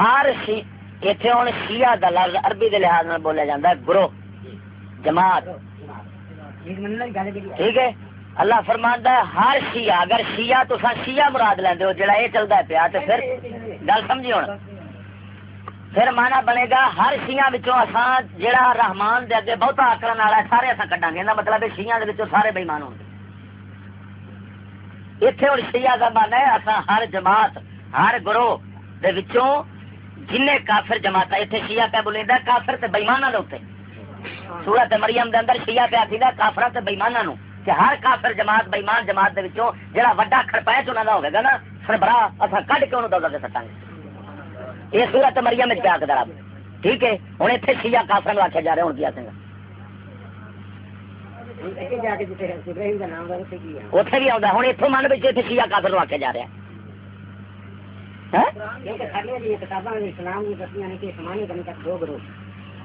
ہر اتنے ہوں شیعہ کا لفظ عربی کے لحاظ میں بولیا جاتا ہے، گروہ، جماعت۔ ٹھیک ہے؟ اللہ فرماندا ہے، ہر شیعہ، اگر شیعہ تو شیعہ مراد لیندے ہو، جڑا یہ چلتا ہے پیا تو پھر گل سمجھی ہوں پھر مانا بنے گا، ہر شیعہ وچوں اساں جڑا رحمان دے اگے بہتا آکرن والا سارے اساں کڈاں گے۔ مطلب ہے شیعہ دے وچوں سارے بے ایمان ہوں ایتھے ہن شیعہ دا مانا ہے، اساں ہر جماعت، ہر گروہ دے وچوں جن کافر جماعت اتنے شیعہ پہ بولیندا کافر تے بے ایماناں دے سورت مریم دے اندر شیعہ پہ آکھیدا کافراں تے بے ایماناں نو کہ ہر کافر جماعت بے ایمان جماعت دے وچوں جڑا وڈا کھڑپائے چ انہاں دا ہوے گا نا سربراہ اساں کڈ کے انہوں دے سٹاں گے۔ یہ سورت مریم پیا کے دراب ٹھیک ہے ہوں اتنے شیعہ کافر آخیا جا رہا ہوں کیا سنگا اتنے بھی آتا ہوں اتوں من اتنے شیعہ کافر آخیا جا رہا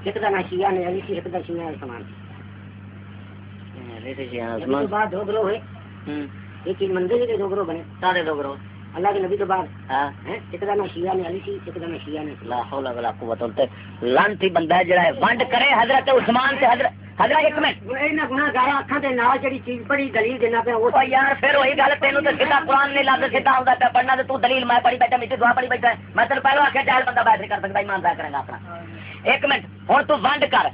ایک دا نا شیعہ نے علی سی ایک دا شیعہ سامان بعد دو گروہ ہوئے ایک چیز مندر کے دو گروہ بنے۔ سارے دو گروہ۔ اللہ کے نبی کے بعد۔ ہاں۔ ایک دا نا شیعہ نے علی سی ایک دا نا شیعہ نے۔ لا حول ولا قوت الا بالله لعنتی بندہ جڑا ہے ونڈ کرے حضرت عثمان تے حضرت حضرت ایک منٹ۔ اینا گناہ گارا اکھاں دے نال جڑی چیز پڑھی دلیل دینا پہ وہ او یار پھر وہی گل تینوں تے سیدھا قرآن نے لفظ سیدھا ہوندا تے پڑھنا تے تو دلیل میں پڑھی بیٹھا میٹھی دعا پڑھی بیٹھا۔ میں تینوں پہلو آکھیا جاہل بندہ بیٹھ نہیں کر سکدا ایمان دا کرے گا اپنا۔ ایک منٹ ہن تو ونڈ کر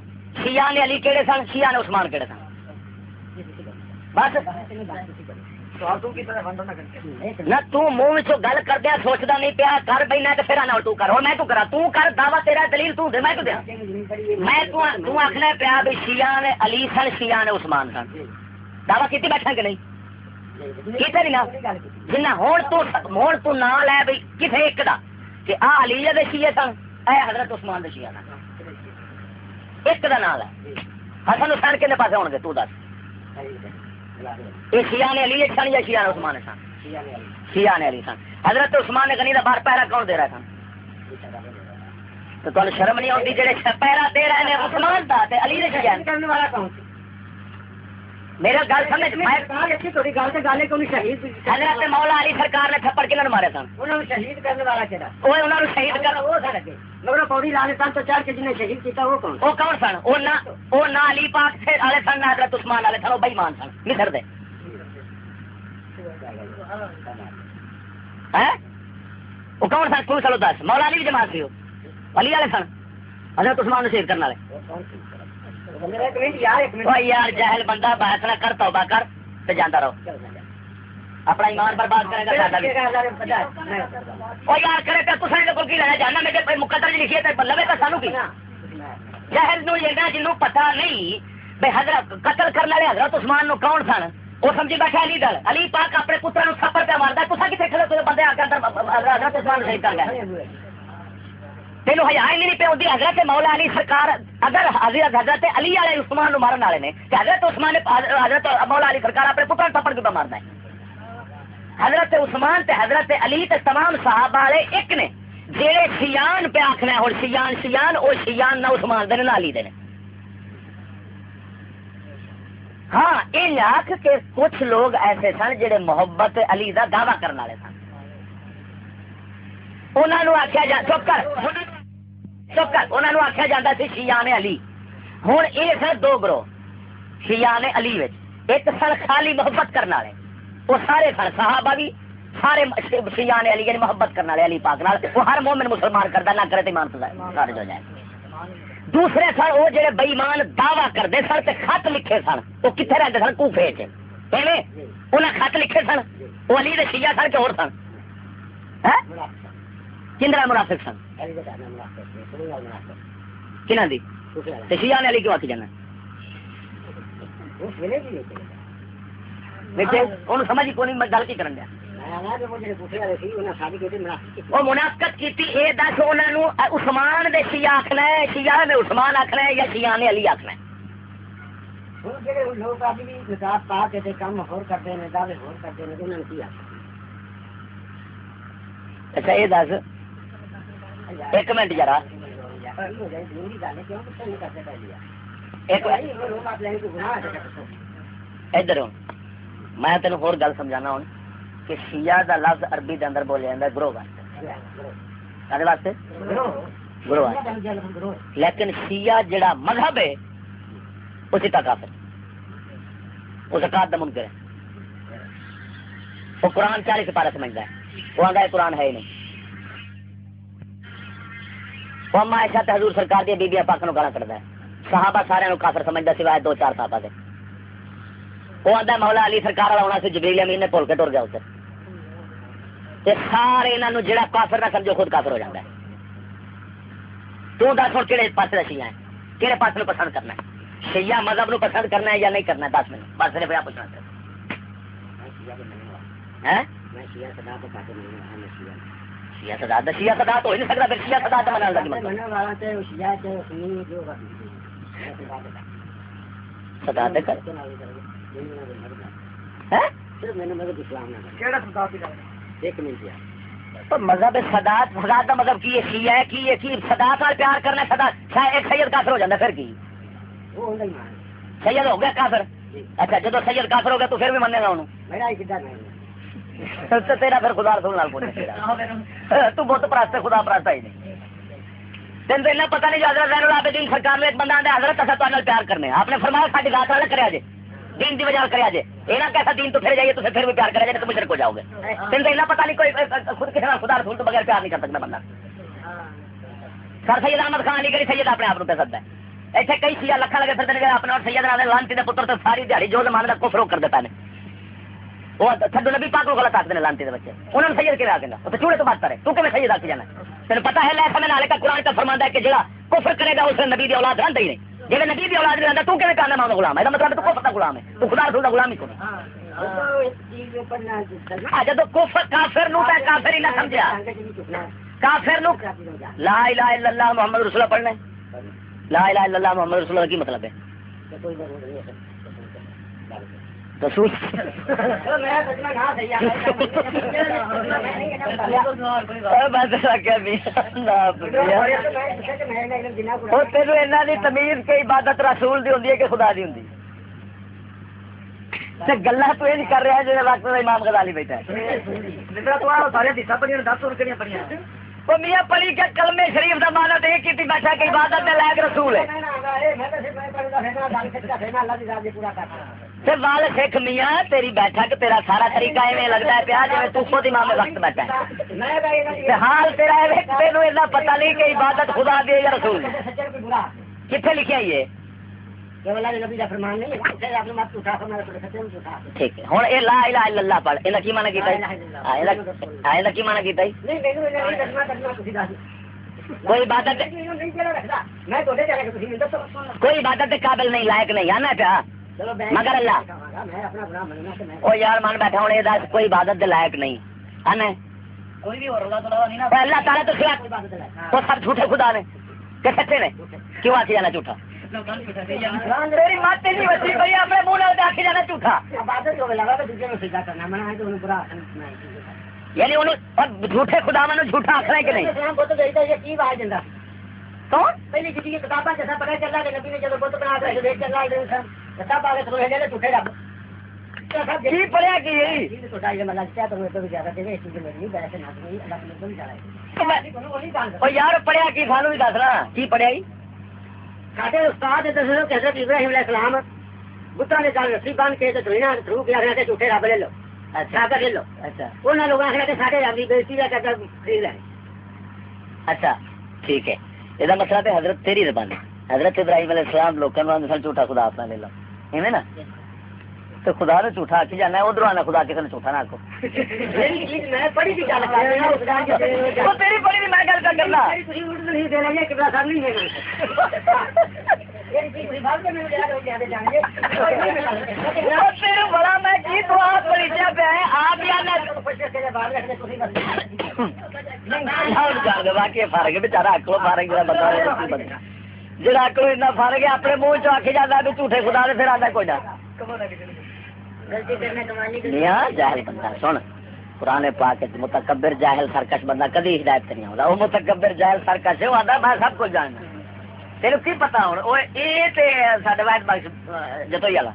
شیعہ نے علی کیڑے سن شیعہ نے عثمان کیڑے سن؟ بس۔ نہ تو منہ وچوں گل کردیا، سوچدا نہیں پیا، کر بینا تے پھر انا تو کر۔ ہن میں تو کرا تو کر، دعوی تیرا، دلیل تو دے، میں تو دیا میں تو تو آکھنا پیا بھی شیعہ نے، علی سن شیعہ نے عثمان سن۔ دعوی کیتی بیٹھا کہ نہیں؟ کیتے نہیں نا؟ جنہ ہون تو ہون تو نا لے بھئی، کسے ایک دا؟ کہ آ علی دے شیعہ سن، اے حضرت عثمان دے شیعہ سن۔ ایک دا نام ہے۔ حسن حسین کنے پاسے ہون گے، تو دس۔ یہ شیعہ نے علی سن یا شیعہ نے عثمان سن؟ شیعہ نے علی سن۔ حضرت عثمان نے غنی دا بار پہرا کون دے رہا سن؟ تو تمہیں شرم نہیں آتی جڑے پہرا دے رہے ہیں عثمان دا تے علی دے شیعہ کرنے والا کون میرا گل سمجھ میں کہا اچھی تھوڑی گل سے گل ہے کہ انہیں شہید حضرت مولا علی سرکار نے تھپڑ مارے سن؟ شہید کرنے والا انہاں شہید کر وہ سر اگے۔ مگر پوڑی لانے سن تو چڑھ کے جنہیں شہید کیتا وہ کون وہ کون سن؟ وہ نہ وہ نہ علی پاک سے والے سن نہ حضرت عثمان والے سن وہ بے ایمان سن مصر دے ہیں؟ وہ کون سن؟ تو چلو دس۔ مولا علی بھی جماعت سی علی والے سن۔ حضرت عثمان نے شہید کرنے والے۔ یار جاہل بندہ بحث نہ کر، توبہ کر تے جاندا رہو۔ اپنا ایمان برباد کرے گا ساڈا یار کرے تے تساں دے کول کی لینا جاننا میں تے مقدر جی لکھی ہے لوے تے سانو کی؟ جاہل نو یہ جنوں پتہ نہیں بے حضرت قتل کرنے والے حضرت عثمان نو کون سن؟ وہ سمجھی بیٹھا علی دل۔ علی پاک اپنے پتر نو تھپڑ پہ ماردا تساں کتے کھڑے بندے آ کے حضرت عثمان شہید کر گئے تینوں حیا ہی نہیں پہ ہوندی حضرت مولا علی سرکار، اگر حضرت حضرت علی والے عثمان مارن والے نے، کہ حضرت عثمان حضرت مولا علی سرکار اپنے پتر تھپڑ کیوں مارنا ہے؟ حضرت عثمان تے حضرت علی تے تمام صحابہ والے ایک نے جڑے شیان پہ آخنا ہوں شیان شیان وہ شیان نہ عثمان دے نہ علی دے ہاں یہ آخ کے کچھ لوگ ایسے سن جڑے محبت علی دا دعوی کرنے والے سن۔ انہوں آخیا جا چپ کر چپ کر انہوں آخیا جاتا سی شیان علی ہوں یہ سن دو گروہ شیان علی وچ ایک سن خالی محبت کرنے والے وہ سارے سن صحابہ بھی سارے شیان علی یعنی محبت کرنے والے علی پاک نال وہ ہر مومن مسلمان کرتا نہ کرے تو ایمان خارج ہو جائے دوسرے سن وہ جڑے بےمان دعوی کرتے سن تے خط لکھے سن وہ کتنے رہتے سن کوفے چ انہیں خط لکھے سن وہ علی دے شیعہ سن کہ اور سن کندرا منافق سن کنہ دی؟ تے شیعہ نے علی کیوں آتی جانا انہوں سمجھ ہی کونی گل کی کرن دیا؟ وہ منافقت کی یہ دس انہوں عثمان دے شیعہ آخنا ہے، شیعہ نے عثمان آخنا ہے یا شیعہ نے علی آخنا ہے؟ لوگ ابھی بھی نکات پا کے کام ہور کرتے ہیں دعوے ہور کرتے ہیں انہوں نے کیا اچھا یہ دس۔ ایک منٹ ذرا ادھر میں تین ہو گل سمجھانا ہوں کہ شیعہ دا لفظ عربی دے اندر بولیا جاتا ہے، گروہ واسطے واسطے؟ گروہ واسطے لیکن شیعہ جڑا مذہب ہے وہ سیتا کافر وہ زکات دا منکر ہے۔ وہ قرآن چالیس پارا سمجھتا ہے۔ وہ آگا قرآن ہے ہی نہیں۔ وہ اما تے حضور سرکار دی بیبیاں پاک نو گالا کردا ہے۔ صحابہ سارے نو کافر سمجھدا سوائے دو چار صحابہ دے۔ وہ ہے مولا علی سرکار والا ہونا سی جبریل امین نے بول کے ٹر گیا اتر تے سارے انہاں نو جڑا کافر نہ سمجھو خود کافر ہو جاندا ہے۔ تو دس ہن کہڑے پاسے دا شیعہ ہے کہڑے پاسے نو پسند کرنا ہے؟ شیعہ مذہب نو پسند کرنا ہے یا نہیں کرنا ہے؟ دس منٹ بس یہ پوچھنا ہے۔ ہیں؟ شیعہ صدا دا شیعہ صدا تو ہو ہی نہیں سکتا پھر شیعہ صدا دا منال دا کی مطلب صدا دے کر؟ ہیں تو مذہب صدات صدات کا مذہب کی ہے؟ شیعہ ہے کی ہے کی؟ نال پیار کرنا شاید ایک سید کافر ہو جاتا پھر کی؟ سید ہو گیا کافر؟ اچھا جب سید کافر ہو گیا تو پھر بھی مننے گا انہوں تیرا پھر خدا رسول نال پوچھ تو بہت پرست خدا پرست ہی نہیں۔ تین تو اتنا پتہ نہیں حضرت زین العابدین سرکار میں ایک بندہ آدھا حضرت اصل تو پیار کرنے آپ نے فرمایا ساری ذات والا کریا جے دین دی وجہ کریا جے۔ یہ کیسا دین تو پھر جائیے تو پھر بھی پیار کریا جائے تو مشرک ہو جاؤ گے تین تو اتنا پتہ نہیں کوئی خود کسی خدا رسول تو بغیر پیار نہیں کر سکتا بندہ۔ سر سید احمد خان علی گڑھی سید اپنے آپ پہ سکتا ہے۔ ایسے کئی شیعہ لکھا لگے ہیں اپنے اور سید نال لانتی دے پتر تو ساری دیہڑی جو زمانے کا کفر کر دیتا ہے۔ وہ تھڈو نبی پاک کو غلط آخر لانتی دے بچے انہوں نے سید کے آ وہ تو چوڑے تو بات کرے تو کہ سید آ کے جانا تین پتا ہے لائف میں نالے کا قرآن کا فرمانا ہے کہ جڑا کفر کرے گا اس نے نبی دی اولاد رہتا ہی نہیں جی نبی دی اولاد نہیں رہتا تو کہ کہنا میں غلام ہے مطلب تو کفر کا غلام ہے تو خدا رسول کا غلام ہی کون جب کفر کافر نو پہ کافر ہی نہ سمجھا کافر نو لا الہ الا اللہ محمد رسول پڑھنا لا الہ الا اللہ محمد رسول کی مطلب ہے تمیز کی عبادت رسول دی ہوں کہ خدا دی ہوں گلا تو یہ کر رہا جی وقت امام غزالی بیٹھا ہے۔ میاں پڑھی کے کلمے شریف تو یہ کی بیٹھا کہ عبادت کے لائق رسول ہے۔ وال سکھ میاں تیری بیٹھا کہ تیرا سارا طریقہ ایویں لگتا ہے پیا جی تو خود امام وقت بیٹھا ہے۔ حال تیرا تین ایسا پتا نہیں کہ عبادت خدا دے یا رسول کتنے لکھا یہ؟ ٹھیک ہے ہوں یہ لا الہ الا اللہ پڑھ۔ یہ کی مانا کیتا کی مانا کیتا کوئی عبادت کوئی عبادت قابل نہیں لائق نہیں آنا پیا۔ مگر اللہ۔ او یار من بیٹھا ہوں یہ دس کوئی عبادت دے لائق نہیں۔ آنا اللہ تعالیٰ تو خلاف۔ وہ سب جھوٹے خدا نے۔ کہ سچے نے؟ کیوں آ کے جانا جھوٹا۔ یعنی جھوٹے خدا میں جھوٹا آخر ہے کہ نہیں؟ پہلی جی کتابیں جیسا پتا چلا کہ نبی نے جب بت بنا کر دیکھ چلا کتاب آ کے جھوٹے جھوٹے رب۔ کی پڑھیا کی یار پڑھیا کی سانو بھی دسنا کی پڑھیا سارے استاد حضرت ابراہیم علیہ السلام۔ بتوں نے گل رسی بن کے تھرو کے آخر جھوٹے رب لے لو۔ اچھا۔ لے لو۔ اچھا۔ انہوں لوگوں نے آخر سارے رب کی بےزتی کا کرتا خرید لیں اچھا ٹھیک ہے۔ یہ مسئلہ تو حضرت تیری زبان حضرت ابراہیم علیہ السلام لوگوں نے جھوٹا خدا اپنا لے لو ایویں نا تو خدا نے جھوٹا آکی جانا ہے ادھر آنا خدا کسی نے جھوٹا نہ آکو تیری پڑھی بھی میں گل کر کرنا بڑا میں کی تو آپ پریچا پہ ہے آپ باقی فارغ بچارا اکلو فارغ بندہ جہاں اکلو اتنا فارغ ہے اپنے منہ چ جاتا بھی جھوٹے خدا نے پھر آتا کوئی نہ جاہل بندہ سن پرانے پاک متکبر جاہل سرکش بندہ کدی ہدایت نہیں ہوتا وہ متکبر جاہل سرکش ہے وہ آتا میں سب کچھ جاننا تین کی پتا ہوں یہ سڈے وائٹ بخش جتوئی والا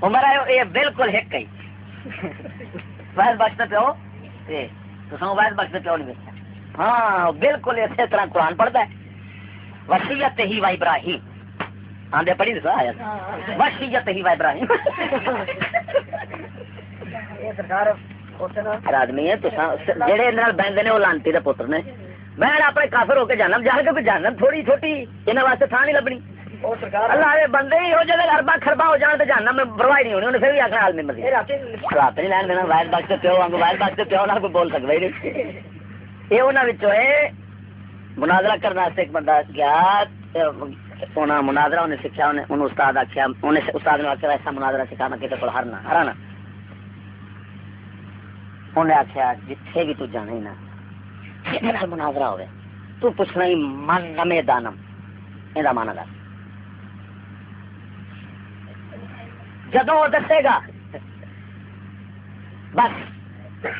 وہ میرا یہ بالکل ایک ہی وائٹ بخش تو پیو تو وائٹ بخش پیو نہیں بیچتا ہاں بالکل اسی طرح قرآن پڑھتا ہے۔ وسیعت ہی وا ابراہیم۔ آندے پڑھی دسا آیا وسیعت ہی وا ابراہیم۔ یہ سرکار اس نے آدمی ہے جہے بہتے نے، وہ لانتی کے پتر نے۔ میں اپنے کافر ہو کے جانا جان کے جانا تھوڑی چھوٹی یہاں واسطے تھان نہیں لبنی۔ اللہ دے بندے ہی ہو جائے اربا خربا ہو جان تو جانا میں پرواہ نہیں ہونی انہیں پھر بھی آخر حال میں مرضی یہ رات رات نہیں لین دینا وائر بخش پیو واگ وائر بخش پیو نہ کوئی بول سکتا ہی نہیں۔ یہ انہوں ہے مناظرہ کرنے واسطے ایک بندہ گیا انہیں مناظرہ انہیں سیکھا انہیں انہوں استاد انہیں استاد نے آخیا ایسا مناظرہ سکھانا کسی کو ہرنا ہرانا۔ انہیں آخیا جتھے بھی تو نا مناظرہ ہوئے تو پوچھنا ہی من نمے دانم یہ مانا دس۔ جدو وہ دسے گا، بس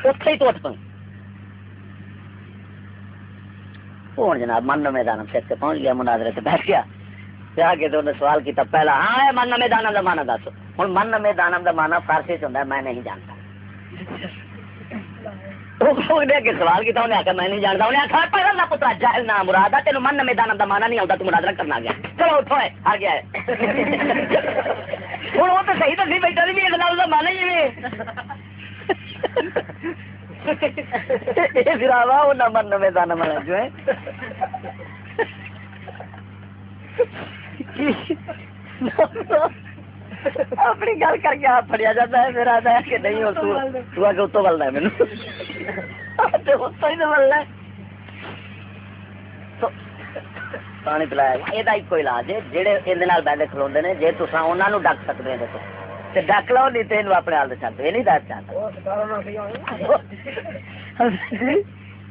اتے ہی تو اٹھ پہ ہوں جناب، من نمے دانم سر سے پہنچ گیا، مناظرے سے بیٹھ گیا۔ آگے تو انہیں سوال کیا پہلا ہاں من نمے دانم کا مانا دس ہوں من نمے دانم کا مانا فارسی سے ہوتا ہے، میں نہیں جانتا سوال کیا انہیں آخر میں نہیں جانتا انہیں آخر پہلے نہ پترا، جاہل نہ مراد ہے تینوں من نمے دانم کا مانا نہیں آتا تو مناظرہ کرنا گیا چلو اٹھو ہے آ گیا ہے ہوں وہ تو صحیح دسی بیٹھا بھی ایک لفظ کا مانا ہی ہے فراوا وہ نہ من نمے دانم والا جو ہے اپنی گل کر کے آپ پڑیا جاتا ہے پھر آتا ہے کہ نہیں ہو تو تو آگے اتوں بلنا ہے مینو اتوں ہی تو بلنا ہے تو پانی پلایا یہ ایک علاج ہے جہے یہ بہتے کھلوتے ہیں جی تصا انہوں ڈک سکتے ہیں تو ڈک لو نہیں تو یہ اپنے حال چلتے یہ نہیں ڈر چاہتا